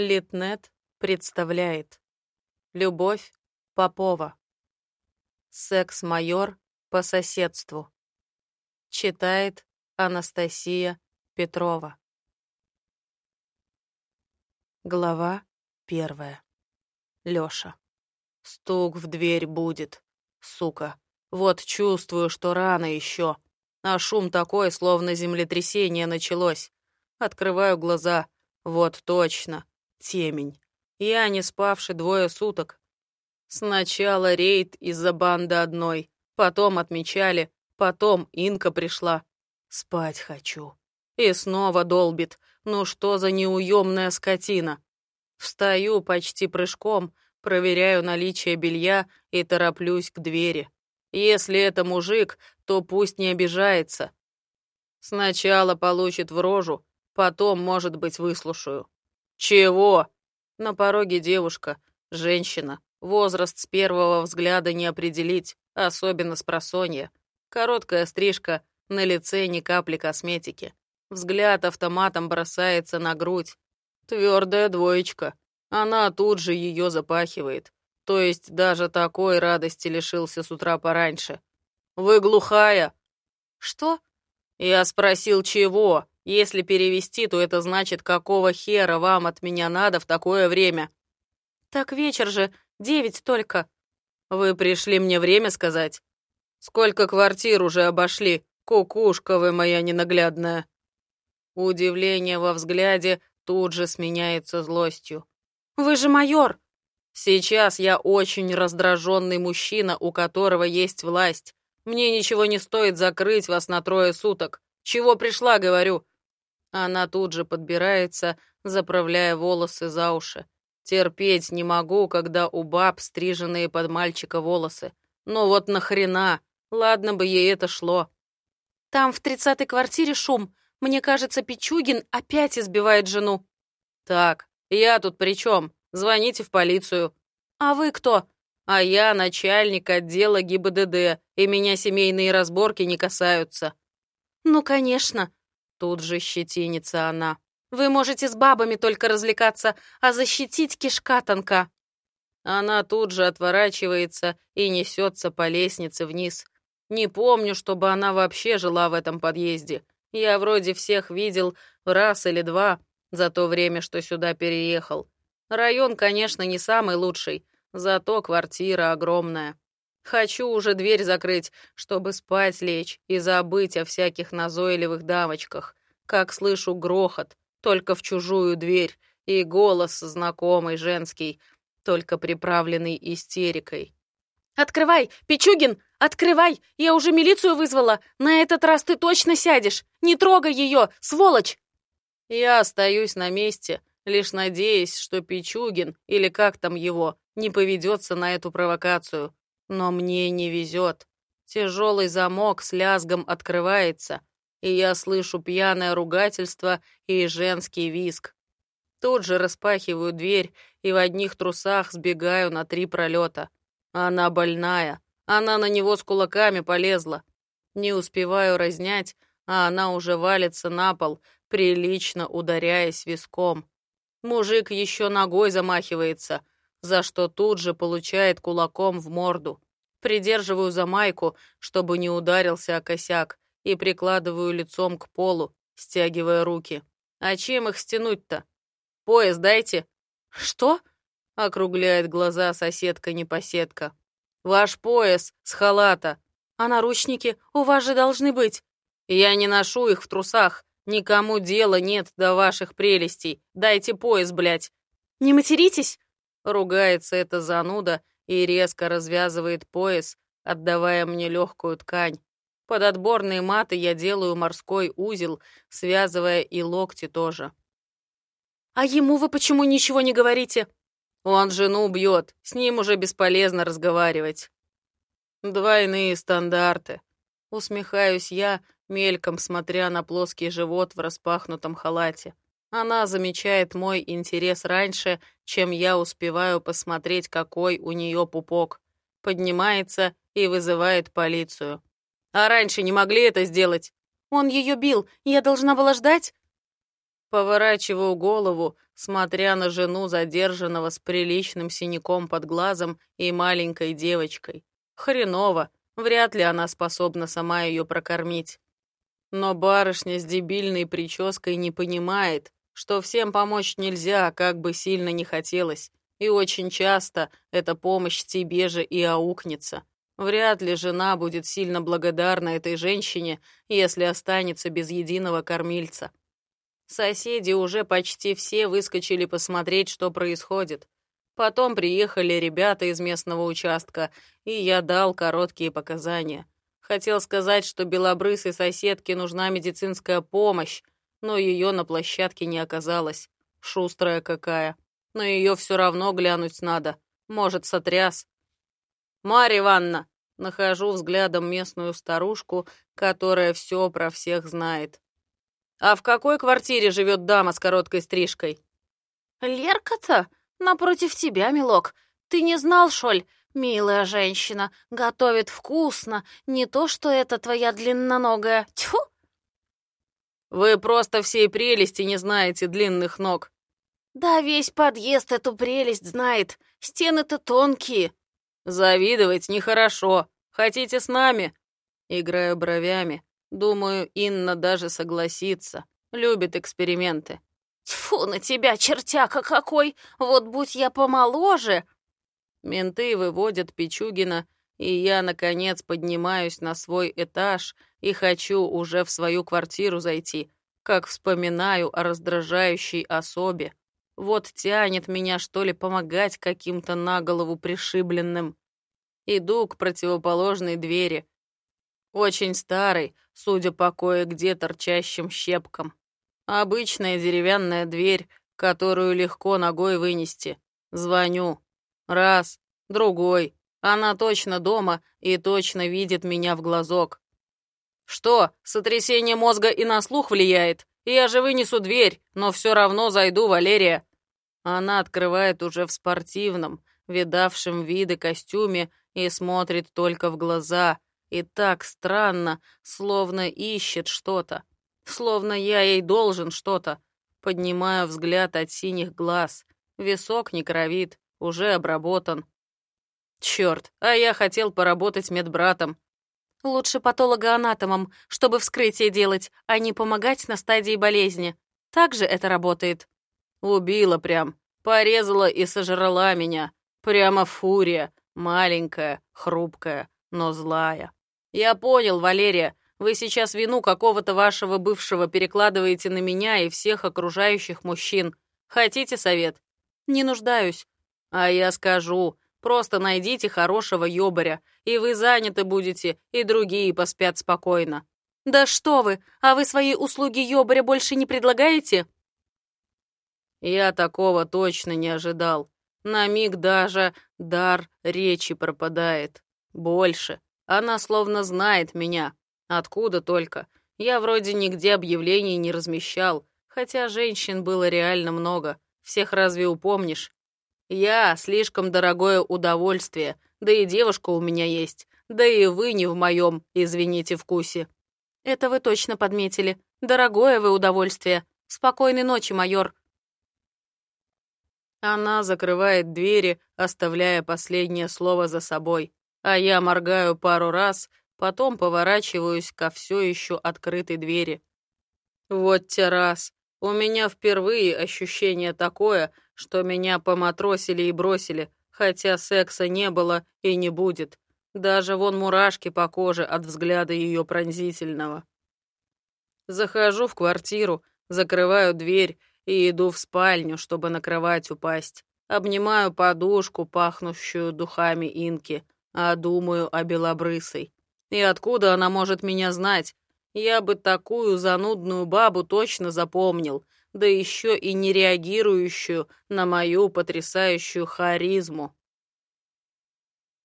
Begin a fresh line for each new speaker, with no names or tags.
Литнет представляет. Любовь Попова. Секс-майор по соседству. Читает Анастасия Петрова. Глава первая. Лёша. Стук в дверь будет, сука. Вот чувствую, что рано еще, а шум такой, словно землетрясение началось. Открываю глаза. Вот точно темень. Я не спавший двое суток. Сначала рейд из-за банды одной, потом отмечали, потом инка пришла. Спать хочу. И снова долбит. Ну что за неуемная скотина? Встаю почти прыжком, проверяю наличие белья и тороплюсь к двери. Если это мужик, то пусть не обижается. Сначала получит в рожу, потом, может быть, выслушаю. «Чего?» На пороге девушка, женщина. Возраст с первого взгляда не определить, особенно с просонья. Короткая стрижка, на лице ни капли косметики. Взгляд автоматом бросается на грудь. Твердая двоечка. Она тут же ее запахивает. То есть даже такой радости лишился с утра пораньше. «Вы глухая?» «Что?» «Я спросил, чего?» Если перевести, то это значит, какого хера вам от меня надо в такое время? Так вечер же, девять только. Вы пришли мне время сказать? Сколько квартир уже обошли? Кукушка вы моя ненаглядная. Удивление во взгляде тут же сменяется злостью. Вы же майор. Сейчас я очень раздраженный мужчина, у которого есть власть. Мне ничего не стоит закрыть вас на трое суток. Чего пришла, говорю? Она тут же подбирается, заправляя волосы за уши. Терпеть не могу, когда у баб стриженные под мальчика волосы. Ну вот нахрена? Ладно бы ей это шло. Там в тридцатой квартире шум. Мне кажется, Пичугин опять избивает жену. Так, я тут при чем? Звоните в полицию. А вы кто? А я начальник отдела ГИБДД, и меня семейные разборки не касаются. Ну, конечно. Тут же щетинится она. «Вы можете с бабами только развлекаться, а защитить кишка тонка». Она тут же отворачивается и несется по лестнице вниз. Не помню, чтобы она вообще жила в этом подъезде. Я вроде всех видел раз или два за то время, что сюда переехал. Район, конечно, не самый лучший, зато квартира огромная. Хочу уже дверь закрыть, чтобы спать лечь и забыть о всяких назойливых дамочках. Как слышу грохот, только в чужую дверь, и голос знакомый женский, только приправленный истерикой. «Открывай! Пичугин! Открывай! Я уже милицию вызвала! На этот раз ты точно сядешь! Не трогай ее, сволочь!» Я остаюсь на месте, лишь надеясь, что Пичугин, или как там его, не поведется на эту провокацию. Но мне не везет. Тяжелый замок с лязгом открывается, и я слышу пьяное ругательство и женский виск. Тут же распахиваю дверь и в одних трусах сбегаю на три пролета. Она больная, она на него с кулаками полезла. Не успеваю разнять, а она уже валится на пол, прилично ударяясь виском. Мужик еще ногой замахивается, за что тут же получает кулаком в морду. Придерживаю за майку, чтобы не ударился о косяк, и прикладываю лицом к полу, стягивая руки. А чем их стянуть-то? Пояс дайте. Что? Округляет глаза соседка-непоседка. Ваш пояс с халата. А наручники у вас же должны быть. Я не ношу их в трусах. Никому дела нет до ваших прелестей. Дайте пояс, блядь. Не материтесь? Ругается эта зануда и резко развязывает пояс, отдавая мне легкую ткань. Под отборные маты я делаю морской узел, связывая и локти тоже. «А ему вы почему ничего не говорите?» «Он жену бьет, с ним уже бесполезно разговаривать». «Двойные стандарты», — усмехаюсь я, мельком смотря на плоский живот в распахнутом халате. Она замечает мой интерес раньше, чем я успеваю посмотреть, какой у нее пупок. Поднимается и вызывает полицию. А раньше не могли это сделать. Он ее бил, я должна была ждать? Поворачиваю голову, смотря на жену задержанного с приличным синяком под глазом и маленькой девочкой. Хреново, вряд ли она способна сама ее прокормить. Но барышня с дебильной прической не понимает, что всем помочь нельзя, как бы сильно не хотелось, и очень часто эта помощь тебе же и аукнется. Вряд ли жена будет сильно благодарна этой женщине, если останется без единого кормильца. Соседи уже почти все выскочили посмотреть, что происходит. Потом приехали ребята из местного участка, и я дал короткие показания. Хотел сказать, что белобрысой соседке нужна медицинская помощь, но ее на площадке не оказалось. Шустрая какая. Но ее все равно глянуть надо. Может, сотряс. «Марья Ивановна!» Нахожу взглядом местную старушку, которая все про всех знает. «А в какой квартире живет дама с короткой стрижкой?»
«Лерка-то? Напротив тебя, милок. Ты не знал, шоль? Милая женщина, готовит вкусно, не то что эта твоя длинноногая. Тьфу!»
«Вы просто всей прелести не знаете длинных ног».
«Да весь подъезд эту прелесть знает. Стены-то тонкие».
«Завидовать нехорошо. Хотите с нами?» Играю бровями. Думаю, Инна даже согласится. Любит эксперименты.
Тьфу на тебя, чертяка какой! Вот будь я помоложе!»
Менты выводят Пичугина, и я, наконец, поднимаюсь на свой этаж и хочу уже в свою квартиру зайти, как вспоминаю о раздражающей особе. Вот тянет меня, что ли, помогать каким-то на голову пришибленным. Иду к противоположной двери, очень старый, судя по кое-где торчащим щепкам. Обычная деревянная дверь, которую легко ногой вынести. Звоню. Раз, другой. Она точно дома и точно видит меня в глазок. Что, сотрясение мозга и на слух влияет? Я же вынесу дверь, но все равно зайду, Валерия. Она открывает уже в спортивном, видавшем виды костюме и смотрит только в глаза — и так странно, словно ищет что-то. Словно я ей должен что-то. Поднимаю взгляд от синих глаз. Висок не кровит, уже обработан. Черт, а я хотел поработать медбратом.
Лучше патологоанатомом, чтобы вскрытие делать, а не помогать на стадии болезни. Так же это работает.
Убила прям. Порезала и сожрала меня. Прямо фурия. Маленькая, хрупкая, но злая. «Я понял, Валерия. Вы сейчас вину какого-то вашего бывшего перекладываете на меня и всех окружающих мужчин. Хотите совет?»
«Не нуждаюсь».
«А я скажу. Просто найдите хорошего ёбаря, и вы заняты будете, и другие поспят спокойно».
«Да что вы! А вы свои услуги ёбаря больше не предлагаете?»
Я такого точно не ожидал. На миг даже дар речи пропадает. Больше. Она словно знает меня. Откуда только. Я вроде нигде объявлений не размещал, хотя женщин было реально много. Всех разве упомнишь? Я — слишком дорогое удовольствие, да и девушка у меня есть, да и вы не в моем, извините, вкусе.
Это вы точно подметили. Дорогое вы удовольствие. Спокойной ночи, майор.
Она закрывает двери, оставляя последнее слово за собой а я моргаю пару раз, потом поворачиваюсь ко все еще открытой двери. Вот те раз. У меня впервые ощущение такое, что меня поматросили и бросили, хотя секса не было и не будет. Даже вон мурашки по коже от взгляда ее пронзительного. Захожу в квартиру, закрываю дверь и иду в спальню, чтобы на кровать упасть. Обнимаю подушку, пахнущую духами инки — а думаю о белобрысой. И откуда она может меня знать? Я бы такую занудную бабу точно запомнил, да еще и не реагирующую на мою потрясающую харизму.